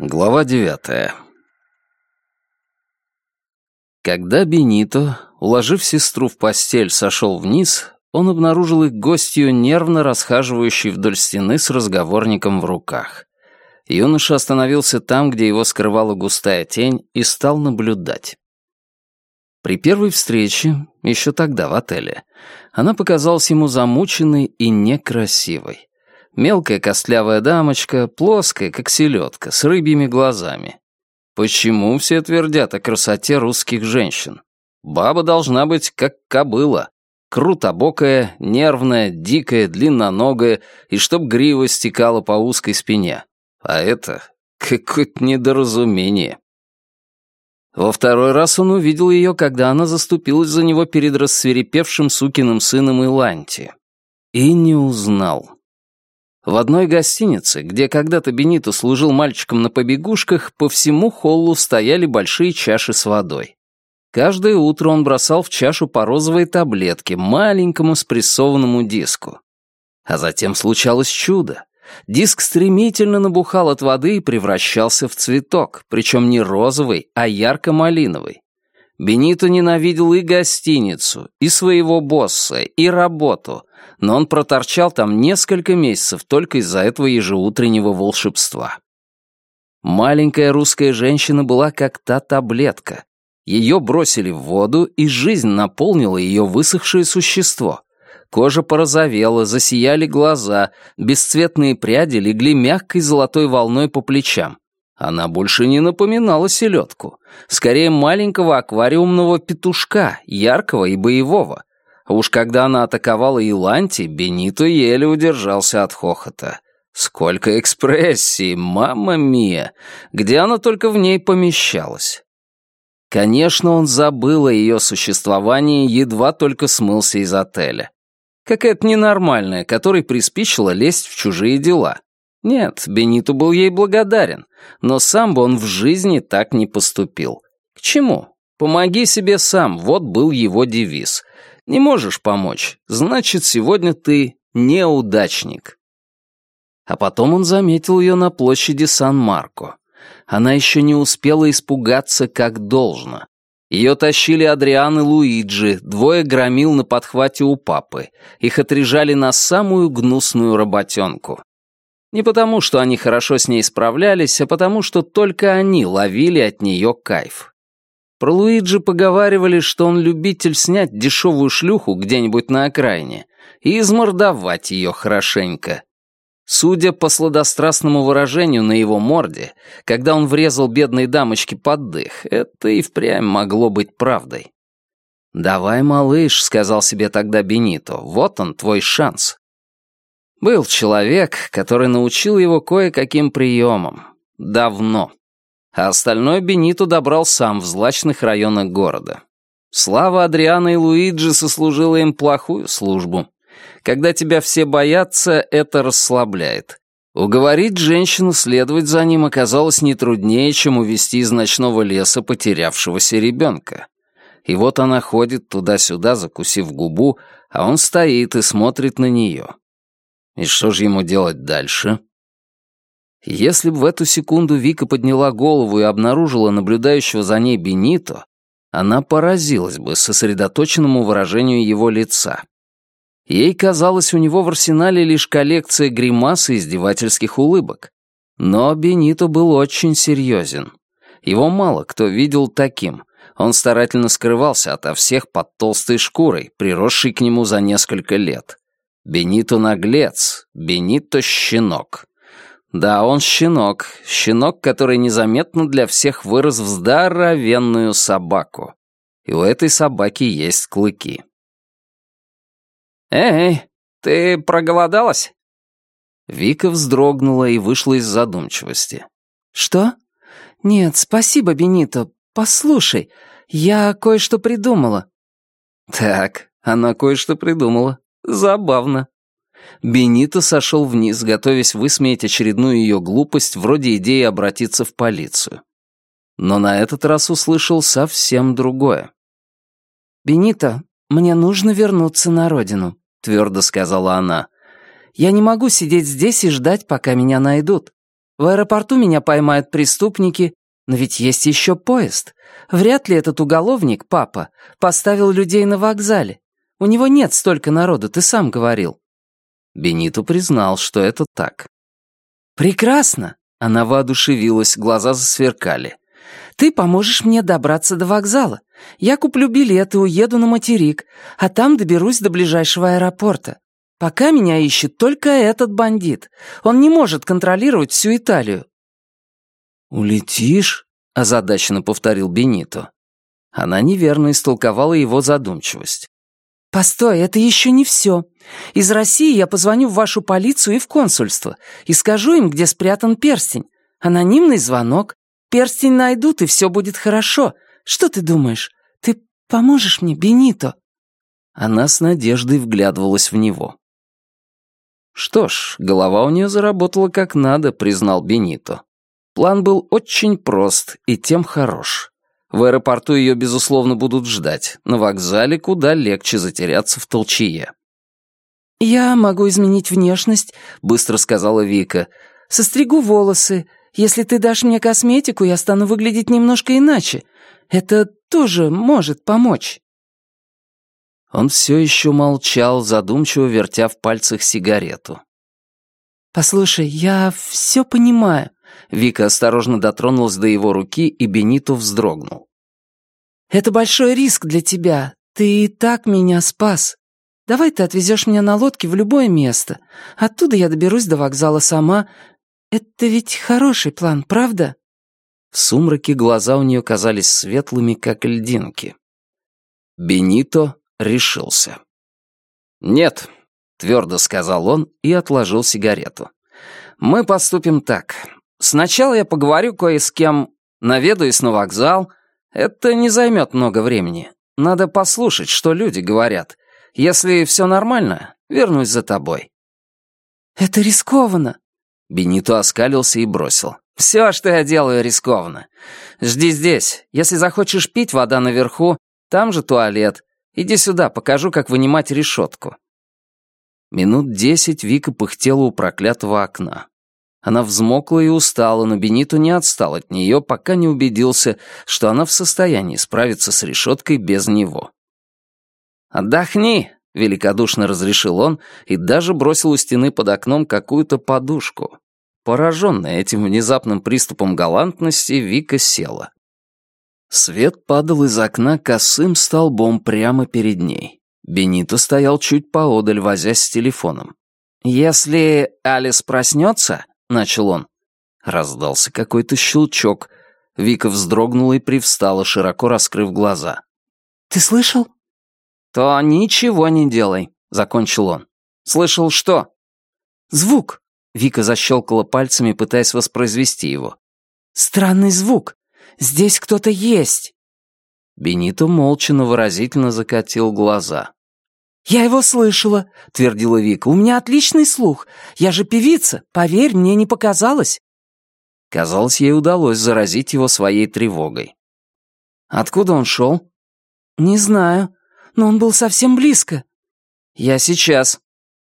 Глава девятая. Когда Бенито, уложив сестру в постель, сошел вниз, он обнаружил их гостью, нервно расхаживающей вдоль стены с разговорником в руках. Юноша остановился там, где его скрывала густая тень, и стал наблюдать. При первой встрече, еще тогда в отеле, она показалась ему замученной и некрасивой. Мелкая костлявая дамочка, плоская, как селедка, с рыбьими глазами. Почему все твердят о красоте русских женщин? Баба должна быть как кобыла. Крутобокая, нервная, дикая, длинноногая, и чтоб грива стекала по узкой спине. А это какое-то недоразумение. Во второй раз он увидел ее, когда она заступилась за него перед рассверепевшим сукиным сыном Иланти. И не узнал. В одной гостинице, где когда-то Бенито служил мальчиком на побегушках, по всему холлу стояли большие чаши с водой. Каждое утро он бросал в чашу по розовой таблетке, маленькому спрессованному диску. А затем случалось чудо. Диск стремительно набухал от воды и превращался в цветок, причем не розовый, а ярко-малиновый. Бенито ненавидел и гостиницу, и своего босса, и работу, но он проторчал там несколько месяцев только из-за этого ежеутреннего волшебства. Маленькая русская женщина была как та таблетка. Ее бросили в воду, и жизнь наполнила ее высохшее существо. Кожа порозовела, засияли глаза, бесцветные пряди легли мягкой золотой волной по плечам. Она больше не напоминала селедку. Скорее, маленького аквариумного петушка, яркого и боевого. А уж когда она атаковала Иланти, Бенито еле удержался от хохота. Сколько экспрессии, мамма мия! Где она только в ней помещалась? Конечно, он забыл о ее существовании, едва только смылся из отеля. Какая-то ненормальная, которой приспичило лезть в чужие дела. Нет, Бенито был ей благодарен, но сам бы он в жизни так не поступил. К чему? Помоги себе сам, вот был его девиз. Не можешь помочь, значит, сегодня ты неудачник. А потом он заметил ее на площади Сан-Марко. Она еще не успела испугаться, как должно. Ее тащили Адриан и Луиджи, двое громил на подхвате у папы. Их отрежали на самую гнусную работенку. Не потому, что они хорошо с ней справлялись, а потому, что только они ловили от нее кайф. Про Луиджи поговаривали, что он любитель снять дешевую шлюху где-нибудь на окраине и измордовать ее хорошенько. Судя по сладострастному выражению на его морде, когда он врезал бедной дамочке под дых, это и впрямь могло быть правдой. «Давай, малыш», — сказал себе тогда Бенито, — «вот он, твой шанс». Был человек, который научил его кое-каким приемам. Давно. А остальное Бенито добрал сам в злачных районах города. Слава Адриана и Луиджи сослужила им плохую службу. Когда тебя все боятся, это расслабляет. Уговорить женщину следовать за ним оказалось не труднее, чем увести из ночного леса потерявшегося ребенка. И вот она ходит туда-сюда, закусив губу, а он стоит и смотрит на нее. И что же ему делать дальше? Если бы в эту секунду Вика подняла голову и обнаружила наблюдающего за ней Бенито, она поразилась бы сосредоточенному выражению его лица. Ей казалось, у него в арсенале лишь коллекция гримас и издевательских улыбок. Но Бенито был очень серьезен. Его мало кто видел таким. Он старательно скрывался ото всех под толстой шкурой, приросшей к нему за несколько лет. Бенито наглец, Бенито щенок. Да, он щенок, щенок, который незаметно для всех вырос в здоровенную собаку. И у этой собаки есть клыки. «Эй, ты проголодалась?» Вика вздрогнула и вышла из задумчивости. «Что? Нет, спасибо, Бенито. Послушай, я кое-что придумала». «Так, она кое-что придумала. Забавно. Бенито сошел вниз, готовясь высмеять очередную ее глупость, вроде идеи обратиться в полицию. Но на этот раз услышал совсем другое. «Бенито, мне нужно вернуться на родину», — твердо сказала она. «Я не могу сидеть здесь и ждать, пока меня найдут. В аэропорту меня поймают преступники, но ведь есть еще поезд. Вряд ли этот уголовник, папа, поставил людей на вокзале. У него нет столько народу, ты сам говорил». Бенито признал, что это так. «Прекрасно!» — она воодушевилась, глаза засверкали. «Ты поможешь мне добраться до вокзала. Я куплю билет и уеду на материк, а там доберусь до ближайшего аэропорта. Пока меня ищет только этот бандит. Он не может контролировать всю Италию». «Улетишь?» — озадаченно повторил Бенито. Она неверно истолковала его задумчивость. «Постой, это еще не все. Из России я позвоню в вашу полицию и в консульство и скажу им, где спрятан перстень. Анонимный звонок. Перстень найдут, и все будет хорошо. Что ты думаешь? Ты поможешь мне, Бенито?» Она с надеждой вглядывалась в него. Что ж, голова у нее заработала как надо, признал Бенито. План был очень прост и тем хорош. В аэропорту ее, безусловно, будут ждать. На вокзале куда легче затеряться в толчее. «Я могу изменить внешность», — быстро сказала Вика. «Состригу волосы. Если ты дашь мне косметику, я стану выглядеть немножко иначе. Это тоже может помочь». Он все еще молчал, задумчиво вертя в пальцах сигарету. «Послушай, я все понимаю. Вика осторожно дотронулась до его руки, и Бенито вздрогнул. «Это большой риск для тебя. Ты и так меня спас. Давай ты отвезешь меня на лодке в любое место. Оттуда я доберусь до вокзала сама. Это ведь хороший план, правда?» В сумраке глаза у нее казались светлыми, как льдинки. Бенито решился. «Нет», — твердо сказал он и отложил сигарету. «Мы поступим так. Сначала я поговорю кое с кем, наведаюсь на вокзал. Это не займет много времени. Надо послушать, что люди говорят. Если все нормально, вернусь за тобой». «Это рискованно». Бенито оскалился и бросил. «Все, что я делаю, рискованно. Жди здесь. Если захочешь пить, вода наверху, там же туалет. Иди сюда, покажу, как вынимать решетку». Минут десять Вика пыхтела у проклятого окна. Она взмокла и устала, но Бенито не отстал от нее, пока не убедился, что она в состоянии справиться с решеткой без него. «Отдохни», — великодушно разрешил он и даже бросил у стены под окном какую-то подушку. Пораженная этим внезапным приступом галантности, Вика села. Свет падал из окна косым столбом прямо перед ней. Бенито стоял чуть поодаль, возясь с телефоном. «Если Алис проснется, — начал он. Раздался какой-то щелчок. Вика вздрогнула и привстала, широко раскрыв глаза. «Ты слышал?» «То ничего не делай», — закончил он. «Слышал что?» «Звук!» — Вика защелкала пальцами, пытаясь воспроизвести его. «Странный звук. Здесь кто-то есть». Бенито молча, но выразительно закатил глаза. «Я его слышала», — твердила Вика. «У меня отличный слух. Я же певица. Поверь, мне не показалось». Казалось, ей удалось заразить его своей тревогой. «Откуда он шел?» «Не знаю, но он был совсем близко». «Я сейчас».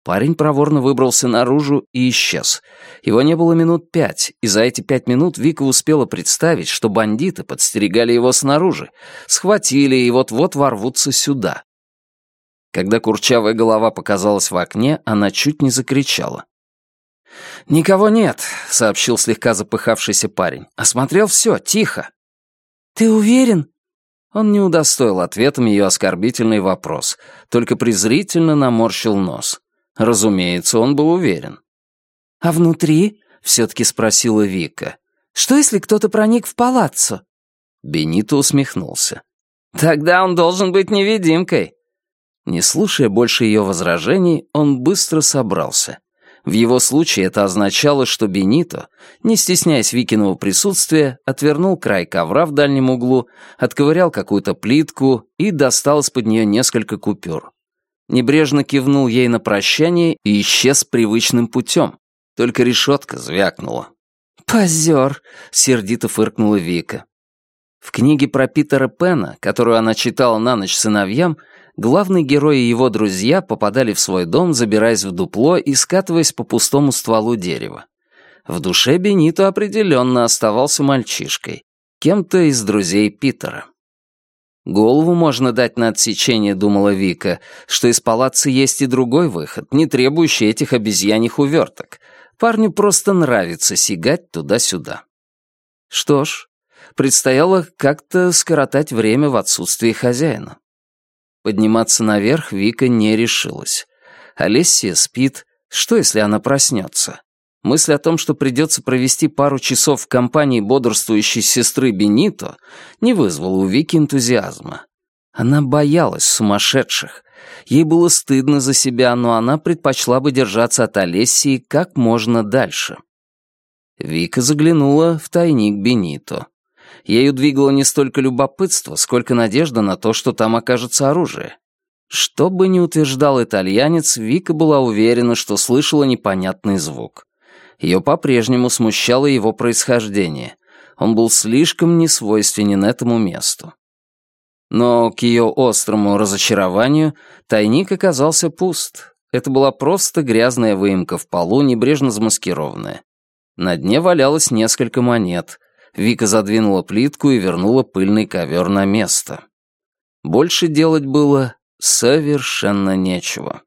Парень проворно выбрался наружу и исчез. Его не было минут пять, и за эти пять минут Вика успела представить, что бандиты подстерегали его снаружи, схватили и вот-вот ворвутся сюда. Когда курчавая голова показалась в окне, она чуть не закричала. «Никого нет», — сообщил слегка запыхавшийся парень. «Осмотрел все, тихо». «Ты уверен?» Он не удостоил ответом ее оскорбительный вопрос, только презрительно наморщил нос. Разумеется, он был уверен. «А внутри?» — все-таки спросила Вика. «Что, если кто-то проник в палаццо?» Бенито усмехнулся. «Тогда он должен быть невидимкой. Не слушая больше ее возражений, он быстро собрался. В его случае это означало, что Бенито, не стесняясь Викиного присутствия, отвернул край ковра в дальнем углу, отковырял какую-то плитку и достал из-под нее несколько купюр. Небрежно кивнул ей на прощание и исчез привычным путем. Только решетка звякнула. «Позер!» — сердито фыркнула Вика. В книге про Питера Пена, которую она читала на ночь сыновьям, главный герой и его друзья попадали в свой дом, забираясь в дупло и скатываясь по пустому стволу дерева. В душе Бенито определенно оставался мальчишкой, кем-то из друзей Питера. Голову можно дать на отсечение, думала Вика, что из палаца есть и другой выход, не требующий этих обезьяньих уверток. Парню просто нравится сигать туда-сюда. Что ж, предстояло как-то скоротать время в отсутствии хозяина. Подниматься наверх Вика не решилась. Олесия спит. Что, если она проснется? Мысль о том, что придется провести пару часов в компании бодрствующей сестры Бенито, не вызвала у Вики энтузиазма. Она боялась сумасшедших. Ей было стыдно за себя, но она предпочла бы держаться от Олесии как можно дальше. Вика заглянула в тайник Бенито. Ею двигало не столько любопытство, сколько надежда на то, что там окажется оружие. Что бы ни утверждал итальянец, Вика была уверена, что слышала непонятный звук. Ее по-прежнему смущало его происхождение. Он был слишком несвойственен этому месту. Но к ее острому разочарованию тайник оказался пуст. Это была просто грязная выемка в полу, небрежно замаскированная. На дне валялось несколько монет. Вика задвинула плитку и вернула пыльный ковер на место. Больше делать было совершенно нечего.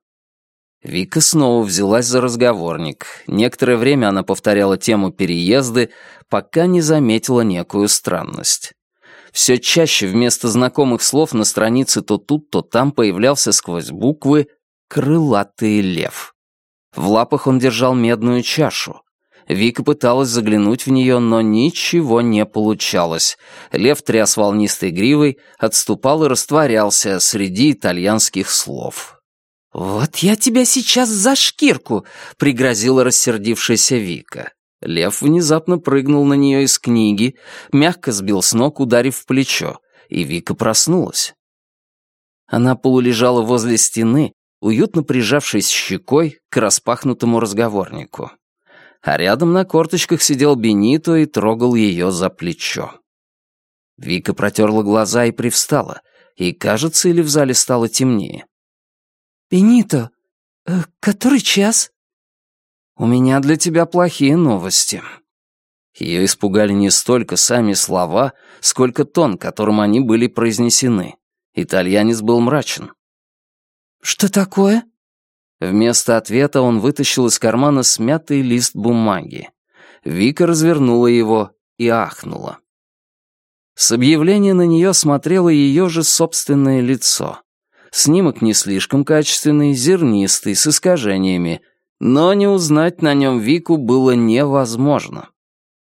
Вика снова взялась за разговорник. Некоторое время она повторяла тему переезды, пока не заметила некую странность. Все чаще вместо знакомых слов на странице то тут, то там появлялся сквозь буквы «крылатый лев». В лапах он держал медную чашу. Вика пыталась заглянуть в нее, но ничего не получалось. Лев тряс волнистой гривой, отступал и растворялся среди итальянских слов. «Вот я тебя сейчас за шкирку!» — пригрозила рассердившаяся Вика. Лев внезапно прыгнул на нее из книги, мягко сбил с ног, ударив в плечо, и Вика проснулась. Она полулежала возле стены, уютно прижавшись щекой к распахнутому разговорнику. А рядом на корточках сидел Бенито и трогал ее за плечо. Вика протерла глаза и привстала, и, кажется, или в зале стало темнее. «Бенито, э, который час?» «У меня для тебя плохие новости». Ее испугали не столько сами слова, сколько тон, которым они были произнесены. Итальянец был мрачен. «Что такое?» Вместо ответа он вытащил из кармана смятый лист бумаги. Вика развернула его и ахнула. С объявления на нее смотрело ее же собственное лицо. Снимок не слишком качественный, зернистый, с искажениями, но не узнать на нем Вику было невозможно.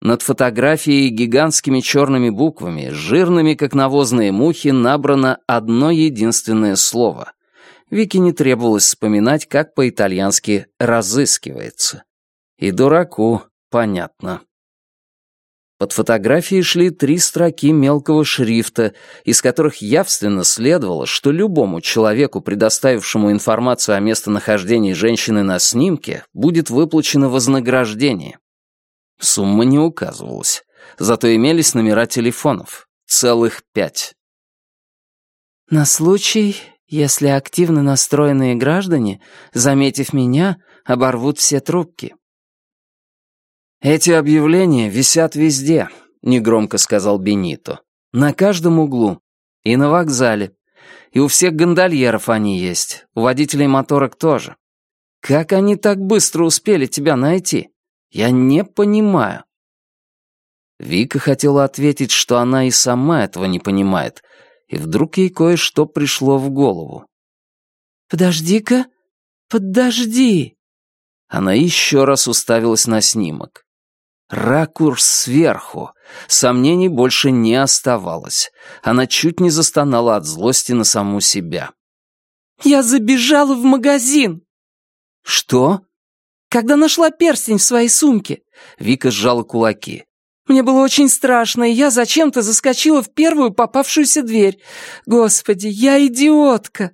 Над фотографией гигантскими черными буквами, жирными, как навозные мухи, набрано одно единственное слово. Вике не требовалось вспоминать, как по-итальянски «разыскивается». И дураку понятно. Под фотографией шли три строки мелкого шрифта, из которых явственно следовало, что любому человеку, предоставившему информацию о местонахождении женщины на снимке, будет выплачено вознаграждение. Сумма не указывалась, зато имелись номера телефонов. Целых пять. «На случай, если активно настроенные граждане, заметив меня, оборвут все трубки», «Эти объявления висят везде», — негромко сказал Бенито. «На каждом углу. И на вокзале. И у всех гондольеров они есть. У водителей моторок тоже. Как они так быстро успели тебя найти? Я не понимаю». Вика хотела ответить, что она и сама этого не понимает, и вдруг ей кое-что пришло в голову. «Подожди-ка, подожди!» Она еще раз уставилась на снимок. Ракурс сверху. Сомнений больше не оставалось. Она чуть не застонала от злости на саму себя. «Я забежала в магазин!» «Что?» «Когда нашла перстень в своей сумке!» Вика сжала кулаки. «Мне было очень страшно, и я зачем-то заскочила в первую попавшуюся дверь. Господи, я идиотка!»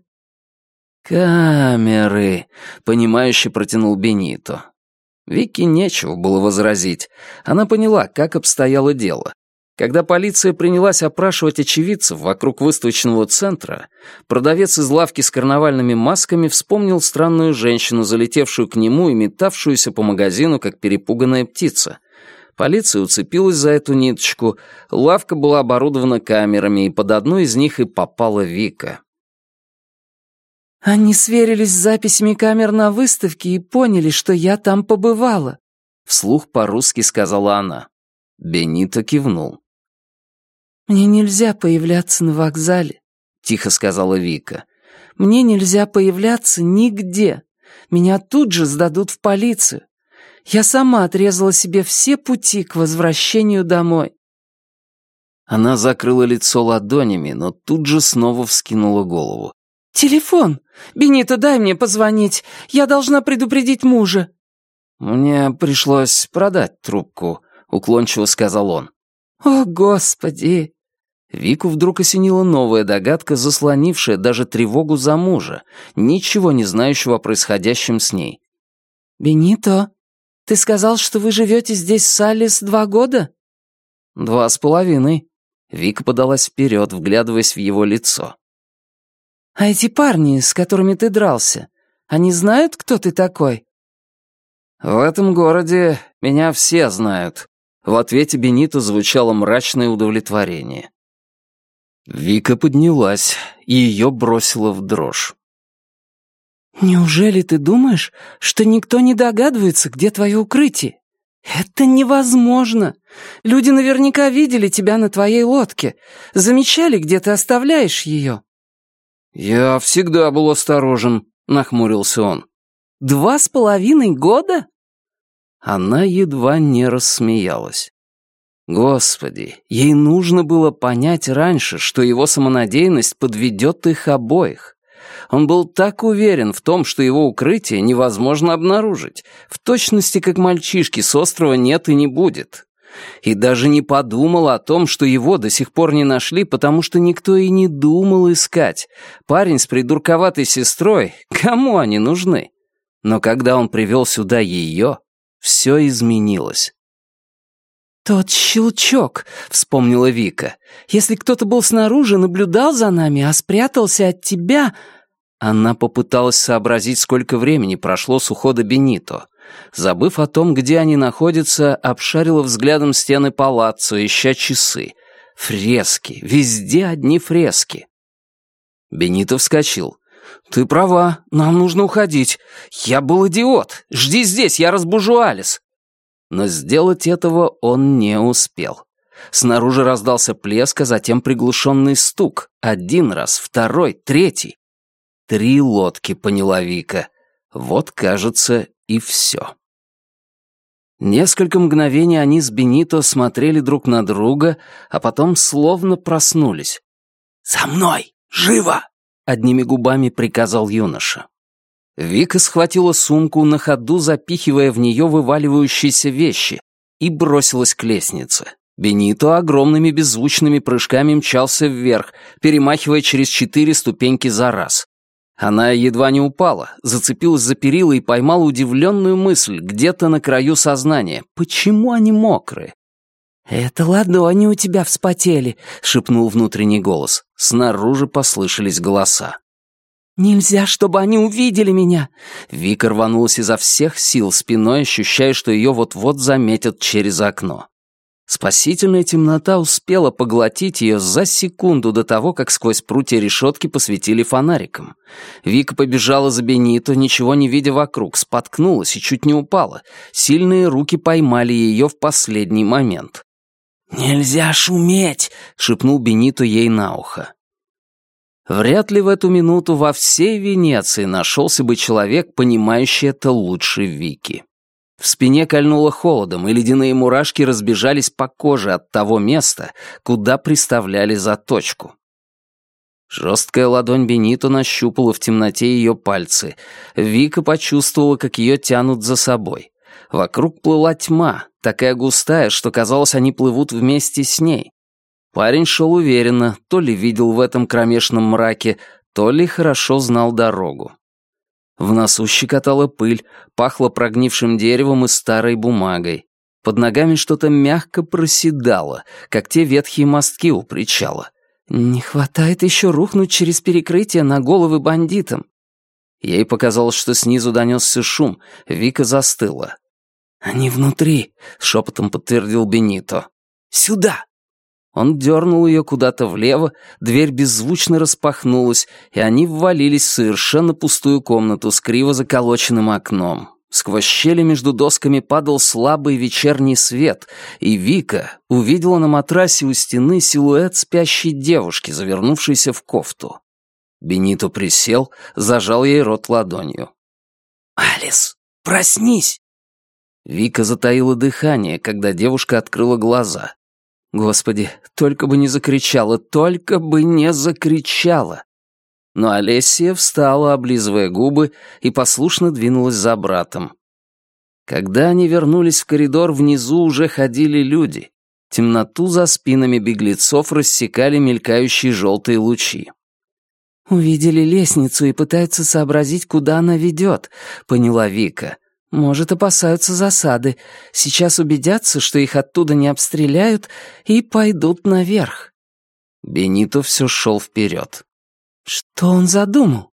«Камеры!» — понимающе протянул Бенито. Вике нечего было возразить. Она поняла, как обстояло дело. Когда полиция принялась опрашивать очевидцев вокруг выставочного центра, продавец из лавки с карнавальными масками вспомнил странную женщину, залетевшую к нему и метавшуюся по магазину, как перепуганная птица. Полиция уцепилась за эту ниточку, лавка была оборудована камерами, и под одну из них и попала Вика. «Они сверились с записями камер на выставке и поняли, что я там побывала», — вслух по-русски сказала она. Бенито кивнул. «Мне нельзя появляться на вокзале», — тихо сказала Вика. «Мне нельзя появляться нигде. Меня тут же сдадут в полицию. Я сама отрезала себе все пути к возвращению домой». Она закрыла лицо ладонями, но тут же снова вскинула голову. «Телефон! Бенито, дай мне позвонить. Я должна предупредить мужа». «Мне пришлось продать трубку», — уклончиво сказал он. «О, Господи!» Вику вдруг осенила новая догадка, заслонившая даже тревогу за мужа, ничего не знающего о происходящем с ней. «Бенито, ты сказал, что вы живете здесь с Алис два года?» «Два с половиной». Вика подалась вперед, вглядываясь в его лицо. «А эти парни, с которыми ты дрался, они знают, кто ты такой?» «В этом городе меня все знают». В ответе Бенито звучало мрачное удовлетворение. Вика поднялась, и ее бросило в дрожь. «Неужели ты думаешь, что никто не догадывается, где твое укрытие? Это невозможно. Люди наверняка видели тебя на твоей лодке, замечали, где ты оставляешь ее». «Я всегда был осторожен», — нахмурился он. «Два с половиной года?» Она едва не рассмеялась. Господи, ей нужно было понять раньше, что его самонадеянность подведет их обоих. Он был так уверен в том, что его укрытие невозможно обнаружить, в точности как мальчишки с острова нет и не будет. И даже не подумал о том, что его до сих пор не нашли, потому что никто и не думал искать. Парень с придурковатой сестрой, кому они нужны? Но когда он привел сюда ее, все изменилось. «Тот щелчок», — вспомнила Вика. «Если кто-то был снаружи, наблюдал за нами, а спрятался от тебя...» Она попыталась сообразить, сколько времени прошло с ухода Бенито. Забыв о том, где они находятся, обшарила взглядом стены палаццо, ища часы. Фрески, везде одни фрески. Бенито вскочил. «Ты права, нам нужно уходить. Я был идиот. Жди здесь, я разбужу Алис». Но сделать этого он не успел. Снаружи раздался плеск, а затем приглушенный стук. Один раз, второй, третий. Три лодки, поняла Вика. Вот, кажется, и все. Несколько мгновений они с Бенито смотрели друг на друга, а потом словно проснулись. «За мной! Живо!» — одними губами приказал юноша. Вика схватила сумку, на ходу запихивая в нее вываливающиеся вещи, и бросилась к лестнице. Бенито огромными беззвучными прыжками мчался вверх, перемахивая через четыре ступеньки за раз. Она едва не упала, зацепилась за перила и поймала удивленную мысль где-то на краю сознания. Почему они мокрые? «Это ладони у тебя вспотели», — шепнул внутренний голос. Снаружи послышались голоса. «Нельзя, чтобы они увидели меня!» Вика рванулась изо всех сил, спиной ощущая, что ее вот-вот заметят через окно. Спасительная темнота успела поглотить ее за секунду до того, как сквозь прутья решетки посветили фонариком. Вика побежала за Бенито, ничего не видя вокруг, споткнулась и чуть не упала. Сильные руки поймали ее в последний момент. «Нельзя шуметь!» — шепнул Бенито ей на ухо. Вряд ли в эту минуту во всей Венеции нашелся бы человек, понимающий это лучше Вики. В спине кольнуло холодом, и ледяные мурашки разбежались по коже от того места, куда приставляли заточку. Жесткая ладонь Бенито нащупала в темноте ее пальцы. Вика почувствовала, как ее тянут за собой. Вокруг плыла тьма, такая густая, что казалось, они плывут вместе с ней. Парень шел уверенно, то ли видел в этом кромешном мраке, то ли хорошо знал дорогу. В носу щекотала пыль, пахло прогнившим деревом и старой бумагой. Под ногами что-то мягко проседало, как те ветхие мостки у причала. «Не хватает еще рухнуть через перекрытие на головы бандитам». Ей показалось, что снизу донесся шум. Вика застыла. «Они внутри», — шепотом подтвердил Бенито. «Сюда!» Он дернул ее куда-то влево, дверь беззвучно распахнулась, и они ввалились в совершенно пустую комнату с криво заколоченным окном. Сквозь щели между досками падал слабый вечерний свет, и Вика увидела на матрасе у стены силуэт спящей девушки, завернувшейся в кофту. Бенито присел, зажал ей рот ладонью. «Алис, проснись!» Вика затаила дыхание, когда девушка открыла глаза. Господи, только бы не закричала, только бы не закричала. Но Олесия встала, облизывая губы, и послушно двинулась за братом. Когда они вернулись в коридор, внизу уже ходили люди. Темноту за спинами беглецов рассекали мелькающие желтые лучи. «Увидели лестницу и пытаются сообразить, куда она ведет», — поняла Вика. Может, опасаются засады. Сейчас убедятся, что их оттуда не обстреляют, и пойдут наверх. Бенито все шел вперед. Что он задумал?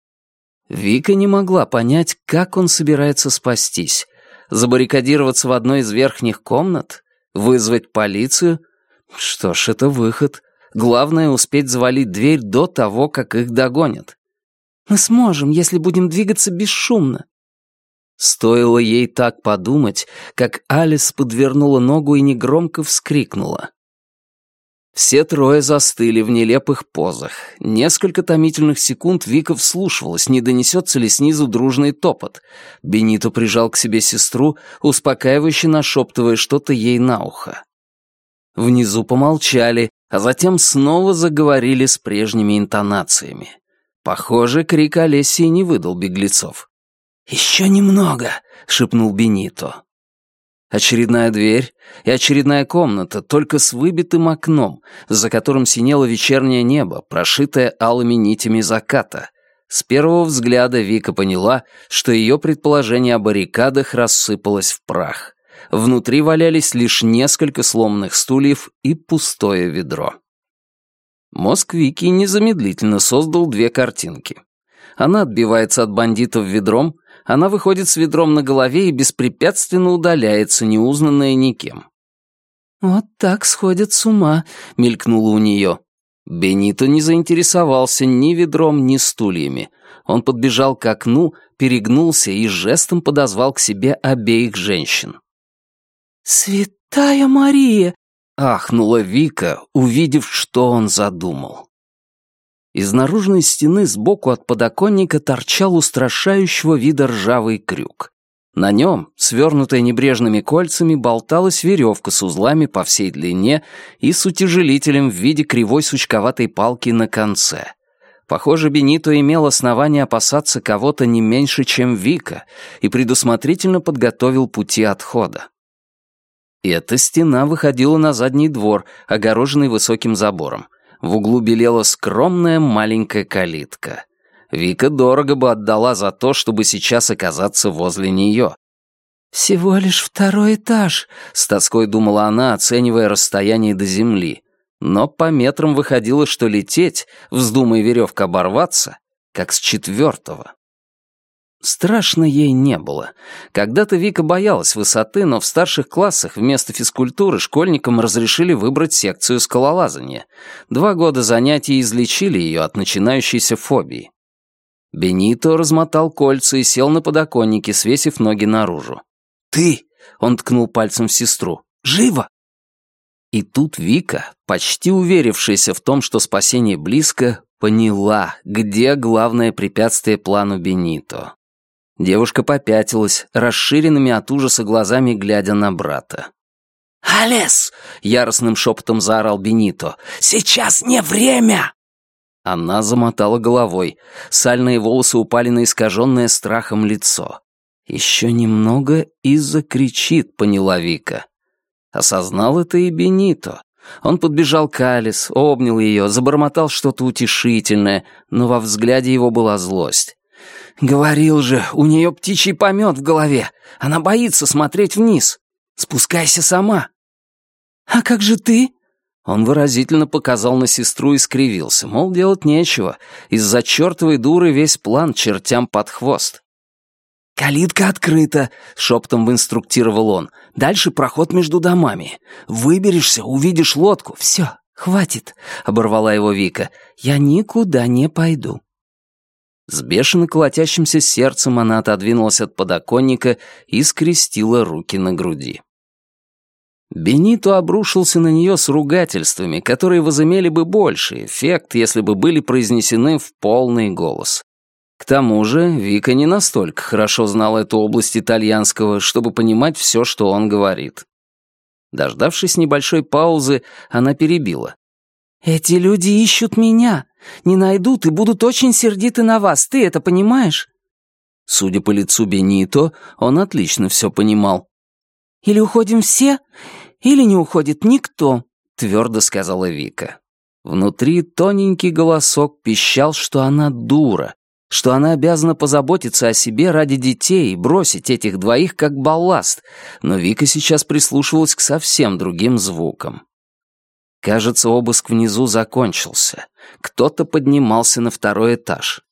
Вика не могла понять, как он собирается спастись. Забаррикадироваться в одной из верхних комнат? Вызвать полицию? Что ж, это выход. Главное — успеть завалить дверь до того, как их догонят. «Мы сможем, если будем двигаться бесшумно», Стоило ей так подумать, как Алис подвернула ногу и негромко вскрикнула. Все трое застыли в нелепых позах. Несколько томительных секунд Вика вслушивалась, не донесется ли снизу дружный топот. Бенито прижал к себе сестру, успокаивающе нашептывая что-то ей на ухо. Внизу помолчали, а затем снова заговорили с прежними интонациями. Похоже, крик Олесии не выдал беглецов. «Еще немного», — шепнул Бенито. Очередная дверь и очередная комната, только с выбитым окном, за которым синело вечернее небо, прошитое алыми нитями заката. С первого взгляда Вика поняла, что ее предположение о баррикадах рассыпалось в прах. Внутри валялись лишь несколько сломанных стульев и пустое ведро. Мозг Вики незамедлительно создал две картинки. Она отбивается от бандитов ведром, она выходит с ведром на голове и беспрепятственно удаляется, неузнанная никем. «Вот так сходят с ума», — мелькнуло у нее. Бенито не заинтересовался ни ведром, ни стульями. Он подбежал к окну, перегнулся и жестом подозвал к себе обеих женщин. «Святая Мария!» — ахнула Вика, увидев, что он задумал. Из наружной стены сбоку от подоконника торчал устрашающего вида ржавый крюк. На нем, свернутая небрежными кольцами, болталась веревка с узлами по всей длине и с утяжелителем в виде кривой сучковатой палки на конце. Похоже, Бенито имел основание опасаться кого-то не меньше, чем Вика, и предусмотрительно подготовил пути отхода. Эта стена выходила на задний двор, огороженный высоким забором. В углу белела скромная маленькая калитка. Вика дорого бы отдала за то, чтобы сейчас оказаться возле нее. «Всего лишь второй этаж», — с тоской думала она, оценивая расстояние до земли. Но по метрам выходило, что лететь, вздумая веревка оборваться, как с четвертого. Страшно ей не было. Когда-то Вика боялась высоты, но в старших классах вместо физкультуры школьникам разрешили выбрать секцию скалолазания. Два года занятий излечили ее от начинающейся фобии. Бенито размотал кольца и сел на подоконнике, свесив ноги наружу. «Ты!» — он ткнул пальцем в сестру. «Живо!» И тут Вика, почти уверившаяся в том, что спасение близко, поняла, где главное препятствие плану Бенито. Девушка попятилась, расширенными от ужаса глазами глядя на брата. «Алес!» — яростным шепотом заорал Бенито. «Сейчас не время!» Она замотала головой. Сальные волосы упали на искаженное страхом лицо. «Еще немного и закричит», — поняла Вика. Осознал это и Бенито. Он подбежал к Алис, обнял ее, забормотал что-то утешительное, но во взгляде его была злость. «Говорил же, у нее птичий помет в голове. Она боится смотреть вниз». Спускайся сама». «А как же ты?» Он выразительно показал на сестру и скривился, мол, делать нечего. Из-за чертовой дуры весь план чертям под хвост. «Калитка открыта», — шепотом инструктировал он. «Дальше проход между домами. Выберешься, увидишь лодку. Все, хватит», — оборвала его Вика. «Я никуда не пойду». С бешено колотящимся сердцем она отодвинулась от подоконника и скрестила руки на груди. Бенито обрушился на нее с ругательствами, которые возымели бы больший эффект, если бы были произнесены в полный голос. К тому же Вика не настолько хорошо знала эту область итальянского, чтобы понимать все, что он говорит. Дождавшись небольшой паузы, она перебила. «Эти люди ищут меня. Не найдут и будут очень сердиты на вас. Ты это понимаешь?» Судя по лицу Бенито, он отлично все понимал. «Или уходим все, или не уходит никто», — твердо сказала Вика. Внутри тоненький голосок пищал, что она дура, что она обязана позаботиться о себе ради детей и бросить этих двоих как балласт, но Вика сейчас прислушивалась к совсем другим звукам. Кажется, обыск внизу закончился. Кто-то поднимался на второй этаж.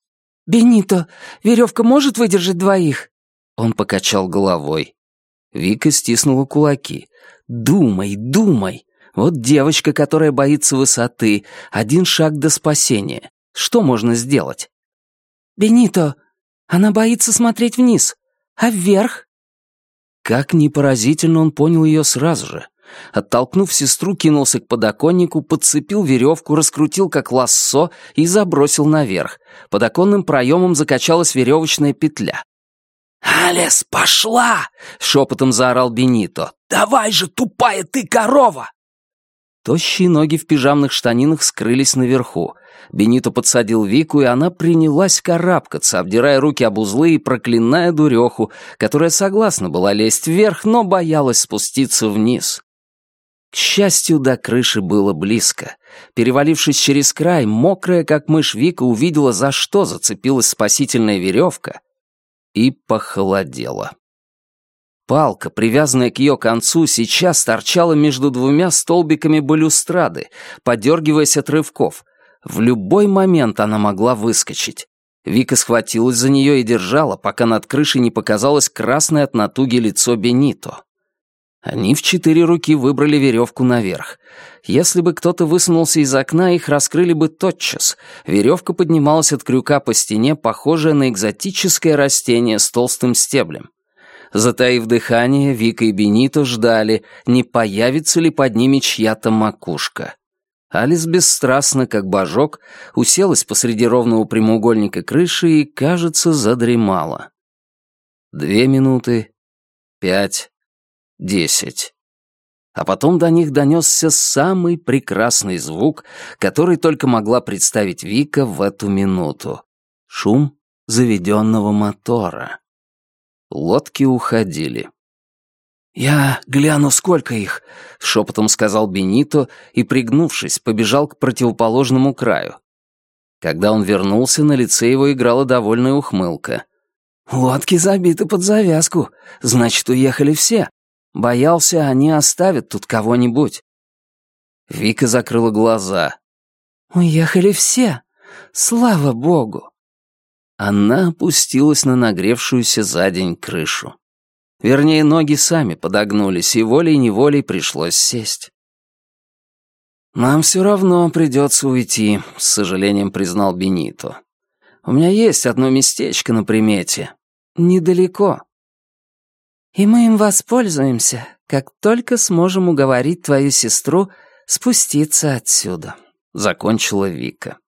«Бенито, веревка может выдержать двоих?» Он покачал головой. Вика стиснула кулаки. «Думай, думай! Вот девочка, которая боится высоты, один шаг до спасения. Что можно сделать?» «Бенито, она боится смотреть вниз. А вверх?» Как ни поразительно, он понял ее сразу же. Оттолкнув сестру, кинулся к подоконнику, подцепил веревку, раскрутил как лассо и забросил наверх. Под оконным проемом закачалась веревочная петля. «Алес, пошла!» — шепотом заорал Бенито. «Давай же, тупая ты корова!» Тощие ноги в пижамных штанинах скрылись наверху. Бенито подсадил Вику, и она принялась карабкаться, обдирая руки об узлы и проклиная дуреху, которая согласна была лезть вверх, но боялась спуститься вниз. К счастью, до крыши было близко. Перевалившись через край, мокрая, как мышь Вика, увидела, за что зацепилась спасительная веревка, и похолодела. Палка, привязанная к ее концу, сейчас торчала между двумя столбиками балюстрады, подергиваясь от рывков. В любой момент она могла выскочить. Вика схватилась за нее и держала, пока над крышей не показалось красное от натуги лицо Бенито. Они в четыре руки выбрали веревку наверх. Если бы кто-то высунулся из окна, их раскрыли бы тотчас. Веревка поднималась от крюка по стене, похожая на экзотическое растение с толстым стеблем. Затаив дыхание, Вика и Бенито ждали, не появится ли под ними чья-то макушка. Алис бесстрастно, как божок, уселась посреди ровного прямоугольника крыши и, кажется, задремала. Две минуты, пять, десять. А потом до них донесся самый прекрасный звук, который только могла представить Вика в эту минуту. Шум заведенного мотора. Лодки уходили. «Я гляну, сколько их», — шепотом сказал Бенито и, пригнувшись, побежал к противоположному краю. Когда он вернулся, на лице его играла довольная ухмылка. «Лодки забиты под завязку, значит, уехали все. Боялся, они оставят тут кого-нибудь». Вика закрыла глаза. «Уехали все. Слава богу!» Она опустилась на нагревшуюся за день крышу. Вернее, ноги сами подогнулись, и волей-неволей пришлось сесть. «Нам все равно придется уйти», — с сожалением признал Бенито. «У меня есть одно местечко на примете. Недалеко». «И мы им воспользуемся, как только сможем уговорить твою сестру спуститься отсюда», — закончила Вика.